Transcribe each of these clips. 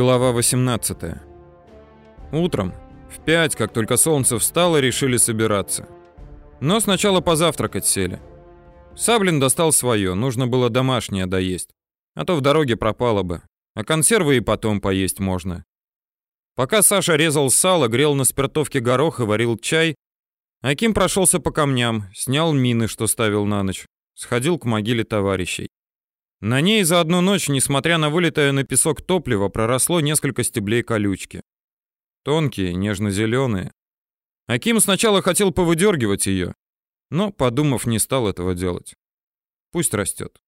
Глава 18. Утром, в 5, как только солнце встало, решили собираться. Но сначала позавтракать сели. Саблин достал свое, нужно было домашнее доесть. А то в дороге пропало бы. А консервы и потом поесть можно. Пока Саша резал сало, грел на спиртовке горох и варил чай, Аким прошелся по камням, снял мины, что ставил на ночь, сходил к могиле товарищей. На ней за одну ночь, несмотря на вылитое на песок топливо, проросло несколько стеблей колючки. Тонкие, нежно-зеленые. Аким сначала хотел повыдергивать ее, но, подумав, не стал этого делать. Пусть растет.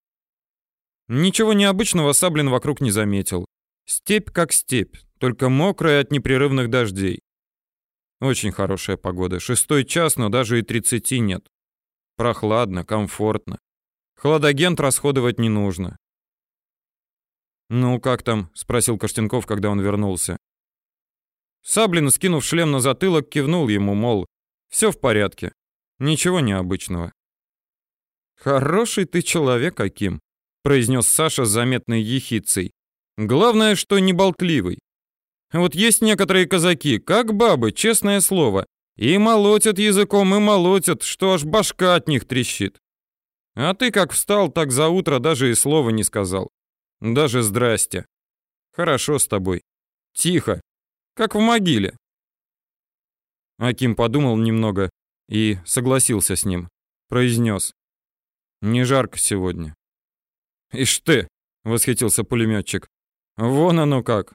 Ничего необычного Саблин вокруг не заметил. Степь как степь, только мокрая от непрерывных дождей. Очень хорошая погода. Шестой час, но даже и тридцати нет. Прохладно, комфортно. Хладагент расходовать не нужно. «Ну, как там?» — спросил Костенков, когда он вернулся. Саблин, скинув шлем на затылок, кивнул ему, мол, все в порядке. Ничего необычного. «Хороший ты человек, Аким», — произнес Саша с заметной ехицей. «Главное, что не болтливый. Вот есть некоторые казаки, как бабы, честное слово, и молотят языком, и молотят, что аж башка от них трещит. А ты как встал, так за утро даже и слова не сказал. Даже здрасте. Хорошо с тобой. Тихо. Как в могиле. Аким подумал немного и согласился с ним. Произнес. Не жарко сегодня. Ишь ты, восхитился пулеметчик. Вон оно как.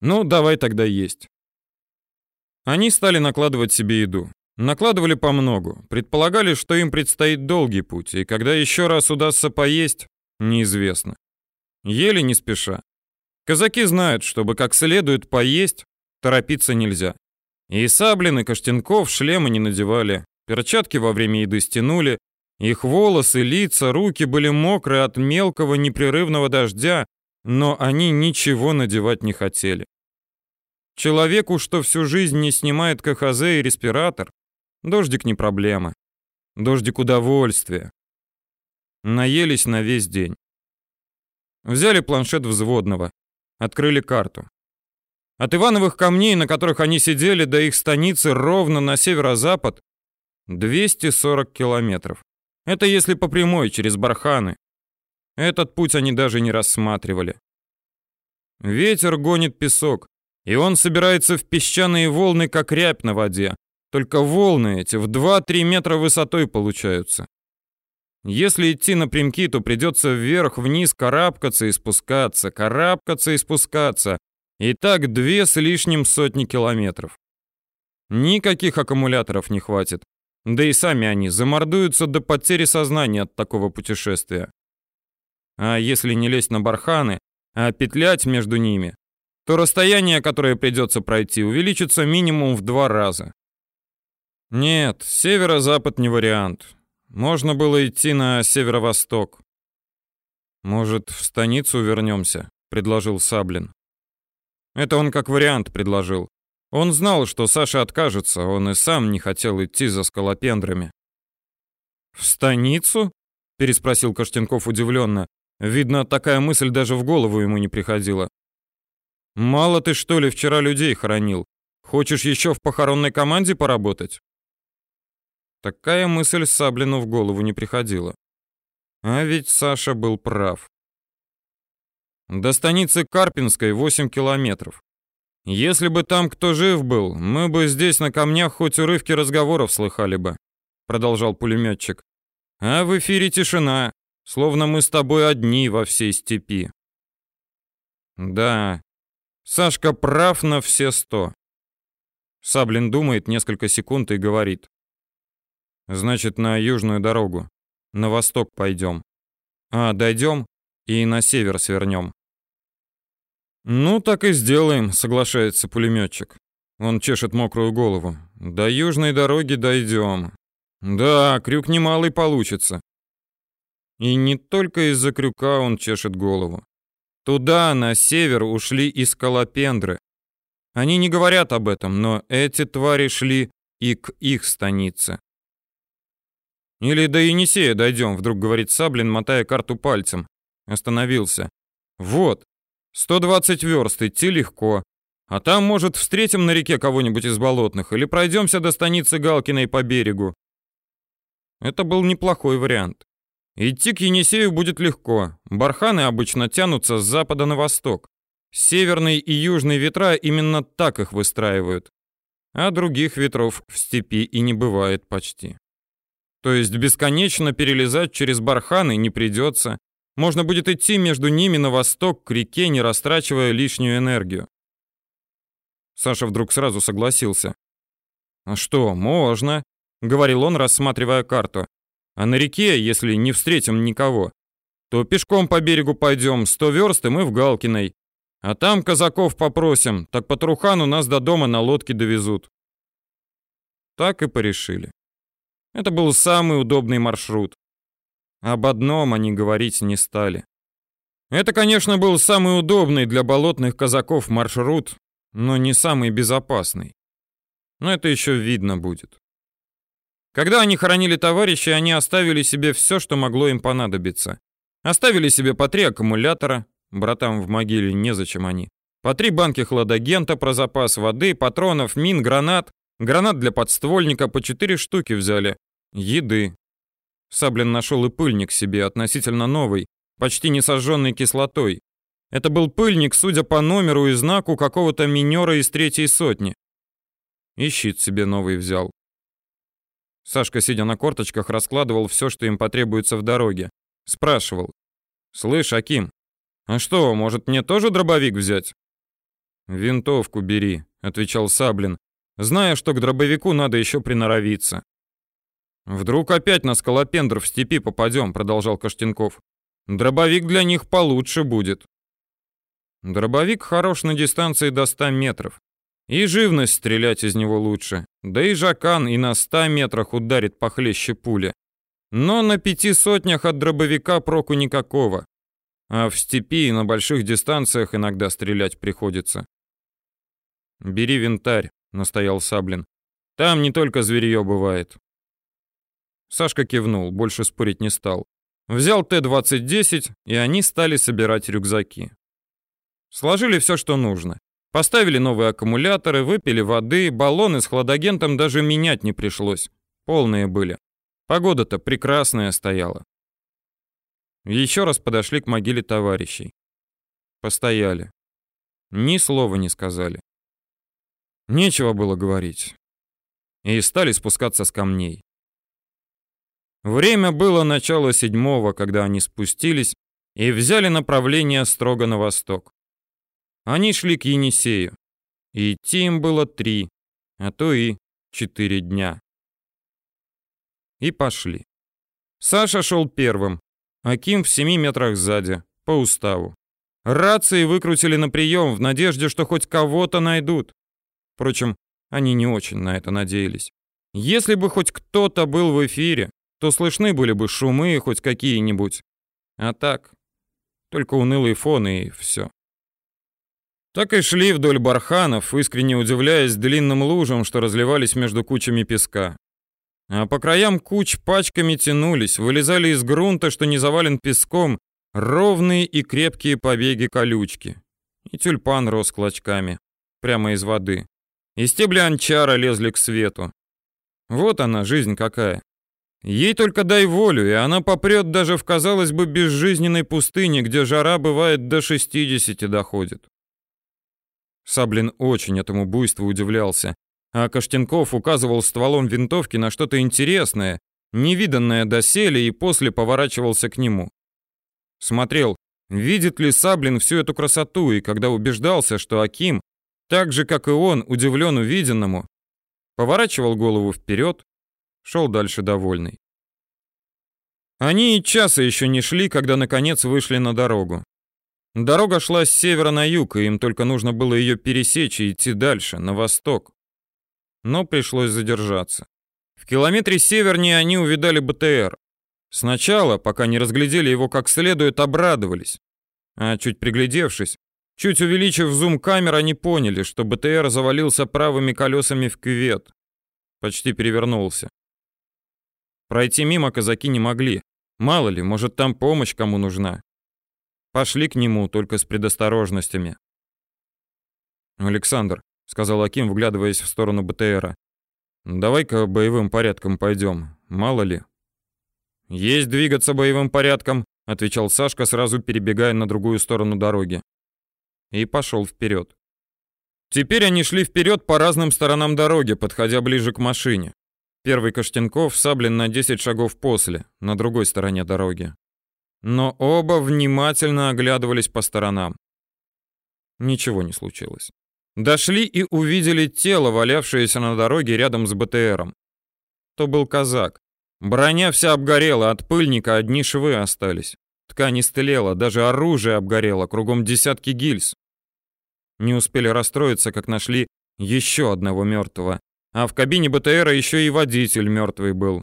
Ну, давай тогда есть. Они стали накладывать себе еду. Накладывали по многу, предполагали, что им предстоит долгий путь, и когда еще раз удастся поесть, неизвестно. Ели не спеша. Казаки знают, чтобы как следует поесть, торопиться нельзя. И Саблин, и шлемы не надевали, перчатки во время еды стянули, их волосы, лица, руки были мокрые от мелкого непрерывного дождя, но они ничего надевать не хотели. Человеку, что всю жизнь не снимает КХЗ и респиратор, Дождик не проблема. Дождик удовольствие. Наелись на весь день. Взяли планшет взводного. Открыли карту. От Ивановых камней, на которых они сидели, до их станицы ровно на северо-запад 240 километров. Это если по прямой, через барханы. Этот путь они даже не рассматривали. Ветер гонит песок, и он собирается в песчаные волны, как рябь на воде, только волны эти в 2-3 метра высотой получаются. Если идти напрямки, то придется вверх-вниз карабкаться и спускаться, карабкаться и спускаться. И так две с лишним сотни километров. Никаких аккумуляторов не хватит. Да и сами они замордуются до потери сознания от такого путешествия. А если не лезть на барханы, а петлять между ними, то расстояние, которое придется пройти, увеличится минимум в два раза. Нет, северо-запад не вариант. Можно было идти на северо-восток. Может, в станицу вернемся, предложил Саблин. Это он как вариант предложил. Он знал, что Саша откажется, он и сам не хотел идти за скалопендрами. В станицу? переспросил Каштенков удивленно. Видно, такая мысль даже в голову ему не приходила. Мало ты что ли вчера людей хоронил? Хочешь еще в похоронной команде поработать? Такая мысль Саблину в голову не приходила. А ведь Саша был прав. До станицы Карпинской 8 километров. Если бы там кто жив был, мы бы здесь на камнях хоть урывки разговоров слыхали бы, продолжал пулеметчик. А в эфире тишина, словно мы с тобой одни во всей степи. Да, Сашка прав на все сто. Саблин думает несколько секунд и говорит. Значит, на южную дорогу. На восток пойдем. А, дойдем и на север свернем. Ну, так и сделаем, соглашается пулеметчик. Он чешет мокрую голову. До южной дороги дойдем. Да, крюк немалый получится. И не только из-за крюка он чешет голову. Туда, на север, ушли из Скалопендры. Они не говорят об этом, но эти твари шли и к их станице. Или до Енисея дойдем, вдруг говорит Саблин, мотая карту пальцем. Остановился. Вот. 120 верст идти легко. А там, может, встретим на реке кого-нибудь из болотных или пройдемся до станицы Галкиной по берегу. Это был неплохой вариант. Идти к Енисею будет легко. Барханы обычно тянутся с запада на восток. Северные и южные ветра именно так их выстраивают. А других ветров в степи и не бывает почти. То есть бесконечно перелезать через барханы не придется. Можно будет идти между ними на восток к реке, не растрачивая лишнюю энергию. Саша вдруг сразу согласился. «А что, можно», — говорил он, рассматривая карту. «А на реке, если не встретим никого, то пешком по берегу пойдем, сто верст, и мы в Галкиной. А там казаков попросим, так по Трухану нас до дома на лодке довезут». Так и порешили. Это был самый удобный маршрут. Об одном они говорить не стали. Это, конечно, был самый удобный для болотных казаков маршрут, но не самый безопасный. Но это еще видно будет. Когда они хоронили товарищей, они оставили себе все, что могло им понадобиться. Оставили себе по три аккумулятора, братам в могиле незачем они, по три банки хладагента про запас воды, патронов, мин, гранат, гранат для подствольника по четыре штуки взяли, еды. Саблин нашел и пыльник себе, относительно новый, почти не сожженный кислотой. Это был пыльник, судя по номеру и знаку какого-то минера из третьей сотни. И щит себе новый взял. Сашка, сидя на корточках, раскладывал все, что им потребуется в дороге. Спрашивал. «Слышь, Аким, а что, может мне тоже дробовик взять?» «Винтовку бери», — отвечал Саблин, зная, что к дробовику надо еще приноровиться. «Вдруг опять на скалопендр в степи попадем», — продолжал Каштенков. «Дробовик для них получше будет». Дробовик хорош на дистанции до 100 метров. И живность стрелять из него лучше. Да и жакан и на 100 метрах ударит похлеще пули. Но на пяти сотнях от дробовика проку никакого. А в степи и на больших дистанциях иногда стрелять приходится. «Бери винтарь», — настоял Саблин. «Там не только зверье бывает». Сашка кивнул, больше спорить не стал. Взял Т-2010, и они стали собирать рюкзаки. Сложили все, что нужно. Поставили новые аккумуляторы, выпили воды, баллоны с хладагентом даже менять не пришлось. Полные были. Погода-то прекрасная стояла. Еще раз подошли к могиле товарищей. Постояли. Ни слова не сказали. Нечего было говорить. И стали спускаться с камней. Время было начало седьмого, когда они спустились и взяли направление строго на восток. Они шли к Енисею. Идти им было три, а то и четыре дня. И пошли. Саша шел первым, Аким в семи метрах сзади, по уставу. Рации выкрутили на прием в надежде, что хоть кого-то найдут. Впрочем, они не очень на это надеялись. Если бы хоть кто-то был в эфире, то слышны были бы шумы хоть какие-нибудь. А так, только унылый фон и все. Так и шли вдоль барханов, искренне удивляясь длинным лужам, что разливались между кучами песка. А по краям куч пачками тянулись, вылезали из грунта, что не завален песком, ровные и крепкие побеги колючки. И тюльпан рос клочками, прямо из воды. И стебли анчара лезли к свету. Вот она, жизнь какая. Ей только дай волю, и она попрет даже в, казалось бы, безжизненной пустыне, где жара бывает до 60 доходит. Саблин очень этому буйству удивлялся, а Каштенков указывал стволом винтовки на что-то интересное, невиданное доселе и после поворачивался к нему. Смотрел, видит ли Саблин всю эту красоту, и когда убеждался, что Аким, так же, как и он, удивлен увиденному, поворачивал голову вперед, шел дальше довольный. Они и часа еще не шли, когда наконец вышли на дорогу. Дорога шла с севера на юг, и им только нужно было ее пересечь и идти дальше, на восток. Но пришлось задержаться. В километре севернее они увидали БТР. Сначала, пока не разглядели его как следует, обрадовались. А чуть приглядевшись, чуть увеличив зум камер, они поняли, что БТР завалился правыми колесами в кювет. Почти перевернулся. Пройти мимо казаки не могли. Мало ли, может там помощь кому нужна. Пошли к нему, только с предосторожностями. «Александр», — сказал Аким, вглядываясь в сторону БТРа, — «давай-ка боевым порядком пойдем, мало ли». «Есть двигаться боевым порядком», — отвечал Сашка, сразу перебегая на другую сторону дороги. И пошел вперед. Теперь они шли вперед по разным сторонам дороги, подходя ближе к машине. Первый Каштенков, Саблин на 10 шагов после, на другой стороне дороги. Но оба внимательно оглядывались по сторонам. Ничего не случилось. Дошли и увидели тело, валявшееся на дороге рядом с БТРом. То был казак. Броня вся обгорела, от пыльника одни швы остались. Ткань истлела, даже оружие обгорело, кругом десятки гильз. Не успели расстроиться, как нашли еще одного мертвого. А в кабине БТРа еще и водитель мертвый был.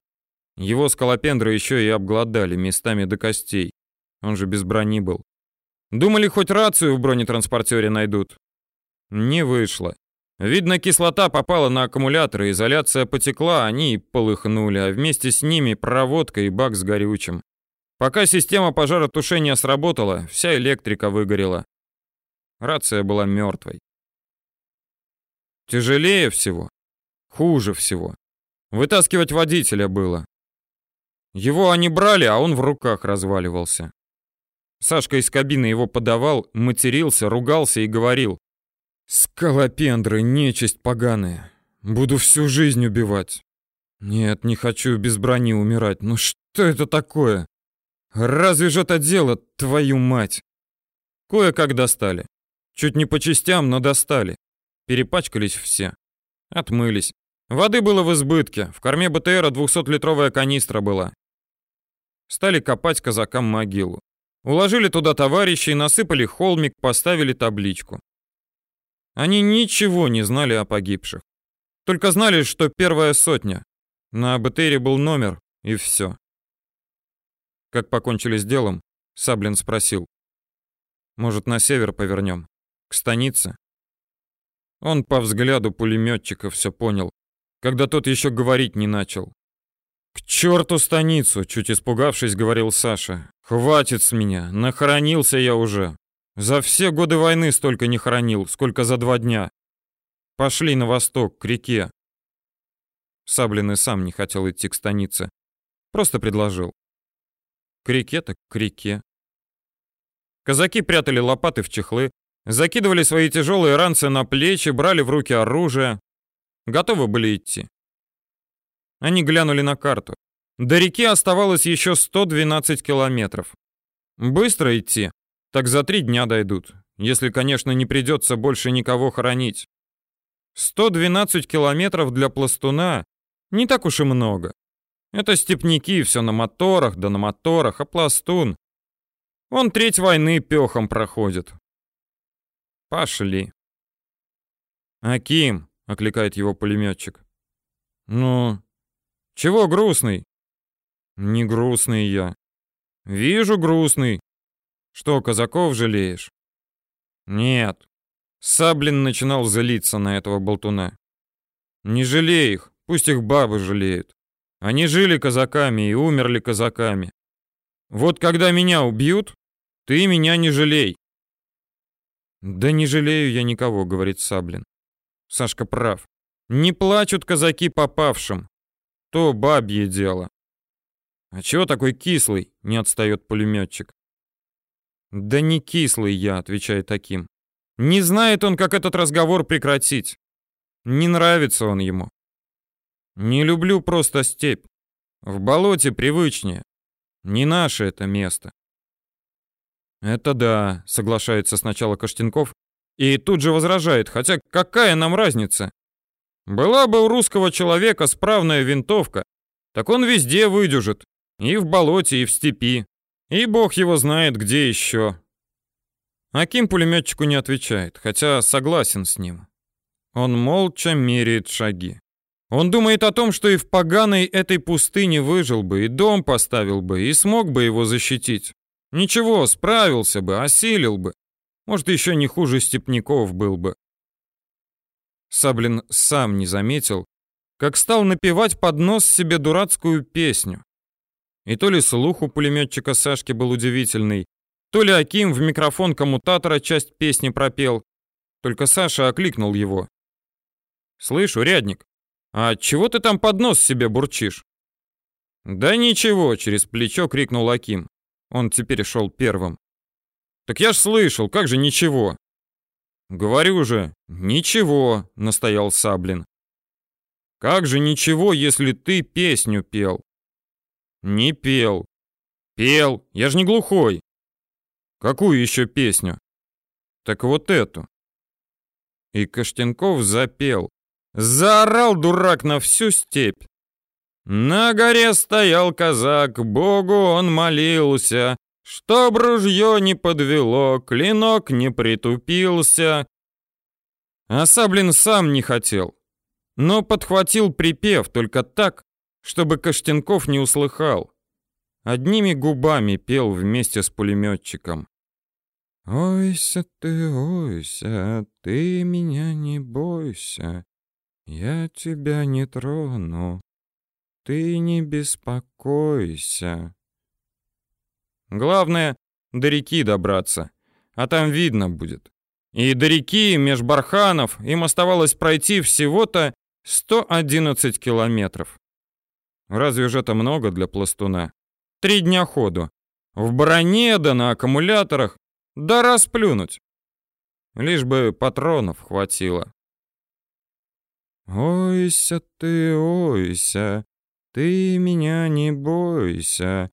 Его скалопендры еще и обглодали местами до костей. Он же без брони был. Думали, хоть рацию в бронетранспортере найдут. Не вышло. Видно, кислота попала на аккумуляторы, изоляция потекла, они полыхнули, а вместе с ними проводка и бак с горючим. Пока система пожаротушения сработала, вся электрика выгорела. Рация была мертвой. Тяжелее всего, хуже всего. Вытаскивать водителя было. Его они брали, а он в руках разваливался. Сашка из кабины его подавал, матерился, ругался и говорил. Скалопендры, нечисть поганая. Буду всю жизнь убивать. Нет, не хочу без брони умирать. Ну что это такое? Разве же это дело, твою мать? Кое-как достали. Чуть не по частям, но достали. Перепачкались все. Отмылись. Воды было в избытке. В корме БТРа 200-литровая канистра была. Стали копать казакам могилу. Уложили туда товарищей, насыпали холмик, поставили табличку. Они ничего не знали о погибших. Только знали, что первая сотня. На БТРе был номер, и все. Как покончили с делом, Саблин спросил. «Может, на север повернем? К станице?» Он по взгляду пулеметчика все понял, когда тот еще говорить не начал. «К черту станицу!» — чуть испугавшись, говорил Саша. «Хватит с меня, нахоронился я уже. За все годы войны столько не хоронил, сколько за два дня. Пошли на восток, к реке. Саблин и сам не хотел идти к станице. Просто предложил. К реке так к реке. Казаки прятали лопаты в чехлы, закидывали свои тяжелые ранцы на плечи, брали в руки оружие. Готовы были идти. Они глянули на карту. До реки оставалось еще 112 километров. Быстро идти, так за три дня дойдут, если, конечно, не придется больше никого хоронить. 112 километров для пластуна не так уж и много. Это степняки, все на моторах, да на моторах, а пластун. Он треть войны пехом проходит. Пошли. «Аким!» — окликает его пулеметчик. «Ну, чего грустный?» «Не грустный я. Вижу грустный. Что, казаков жалеешь? Нет. Саблин начинал злиться на этого болтуна. Не жалей их, пусть их бабы жалеют. Они жили казаками и умерли казаками. Вот когда меня убьют, ты меня не жалей. Да не жалею я никого, говорит Саблин. Сашка прав. Не плачут казаки попавшим. То бабье дело. А чего такой кислый? Не отстает пулеметчик. «Да не кислый я», — отвечает таким. «Не знает он, как этот разговор прекратить. Не нравится он ему. Не люблю просто степь. В болоте привычнее. Не наше это место». «Это да», — соглашается сначала Каштенков и тут же возражает, хотя какая нам разница? Была бы у русского человека справная винтовка, так он везде выдержит, и в болоте, и в степи. И бог его знает, где еще. Аким пулеметчику не отвечает, хотя согласен с ним. Он молча меряет шаги. Он думает о том, что и в поганой этой пустыне выжил бы, и дом поставил бы, и смог бы его защитить. Ничего, справился бы, осилил бы. Может, еще не хуже степняков был бы. Саблин сам не заметил, как стал напевать под нос себе дурацкую песню. И то ли слух у пулеметчика Сашки был удивительный, То ли Аким в микрофон коммутатора часть песни пропел. Только Саша окликнул его. «Слышь, урядник, а чего ты там под нос себе бурчишь?» «Да ничего», — через плечо крикнул Аким. Он теперь шел первым. «Так я ж слышал, как же ничего?» «Говорю же, ничего», — настоял Саблин. «Как же ничего, если ты песню пел?» «Не пел». «Пел, я же не глухой». «Какую еще песню?» «Так вот эту». И Каштенков запел. Заорал дурак на всю степь. На горе стоял казак, Богу он молился, Чтоб ружье не подвело, клинок не притупился. А Саблин сам не хотел, но подхватил припев только так, чтобы Каштенков не услыхал. Одними губами пел вместе с пулеметчиком. «Ойся ты, ойся, ты меня не бойся, я тебя не трону, ты не беспокойся. Главное, до реки добраться, а там видно будет. И до реки, меж барханов, им оставалось пройти всего-то 111 километров. Разве же это много для пластуна? Три дня ходу. В броне да на аккумуляторах. Да расплюнуть. Лишь бы патронов хватило. «Ойся ты, ойся, ты меня не бойся,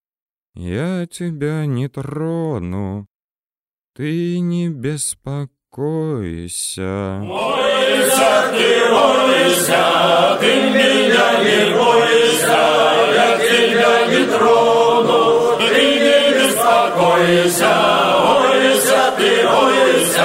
я тебя не трону, ты не беспокойся. Ойся ты, ойся, ты меня не бойся, я тебя не трону, ты не беспокойся. Ойся ты, бойся,